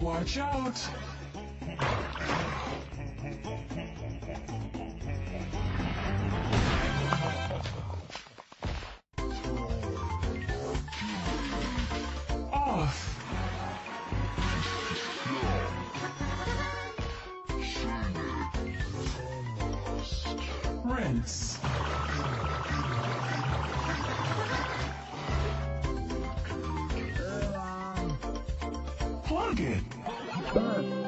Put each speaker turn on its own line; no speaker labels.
Watch out! friends. Plug it.